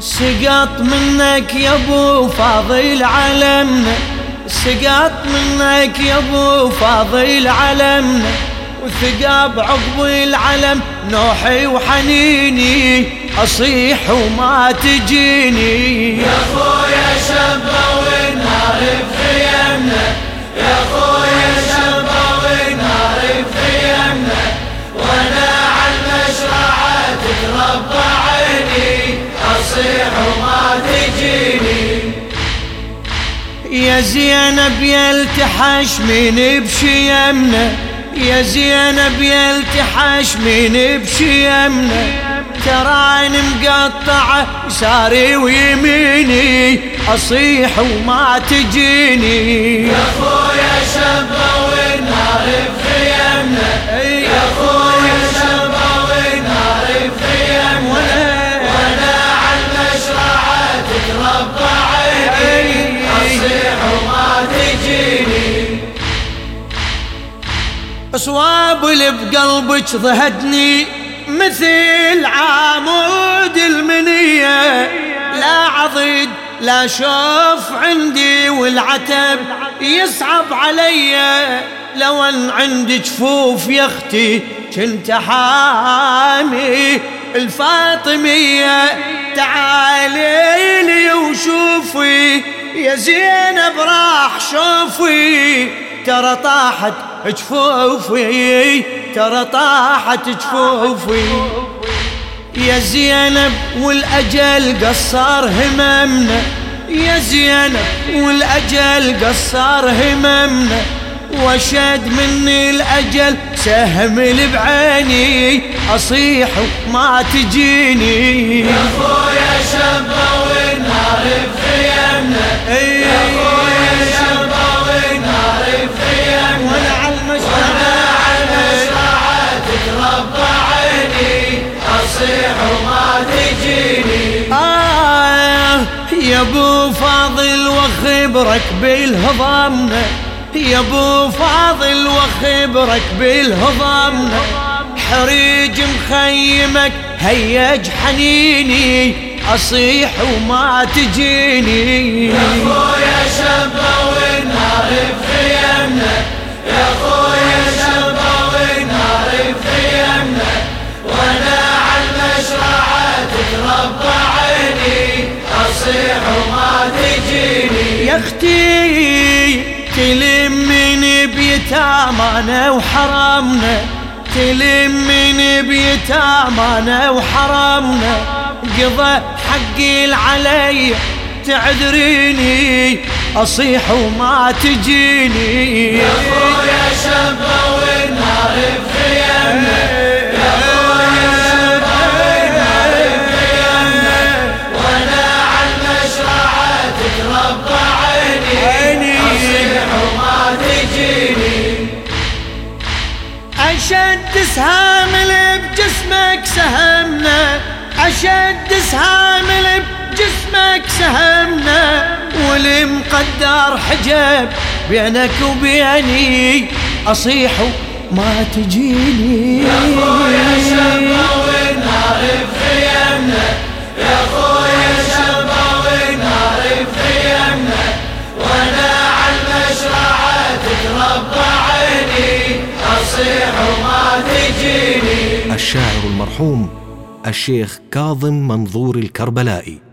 سقط منك يا ابو فاضل علمنا سقط منك يا ابو فاضل علمنا وثقاب عقب العلم نوحي وحنيني. أصيح وما تجيني. يا خويا شبه يا زينب يلتحش من بشيمنا يا زينب يلتحش من بشيمنا تراني مقطعة يساري ويميني أصيح وما تجيني. يا خويا شبه صواب اللي بقلبك ضهدني مثل عمود المنية. لا عضد لا شوف عندي والعتب يصعب علي. لو أن عندي جفوف يا أختي كنت حامي الفاطمية. تعالي لي وشوفي يا زينب راح شوفي. ترى طاحت جفوفي ترى طاحت جفوفي. يا زينب والأجل قصر هممنا يا زينب والأجل قصر هممنا. وشد مني الأجل سهم اللي بعيني أصيح وما تجيني. يا خويا شبه والنار بخيمنا. وخبرك بالهضمنا يا أبو فاضل وخبرك بالهضمنا حريج مخيمك هيج حنيني أصيح وما تجيني. يا شبه والنار بخيمنا أختي تلمني بيتامنا وحرمنا تلمني بيتامنا وحرمنا قضى حقي العلي تعذريني أصيح وما تجيني. يا خويا شبه أشد سهام بجسمك سهمنا. أشد سهام بجسمك سهمنا. واللي مقدر حجاب بينك وبيني أصيح وما تجيني. يا خويا شبه والنار الشاعر المرحوم الشيخ كاظم منظور الكربلائي.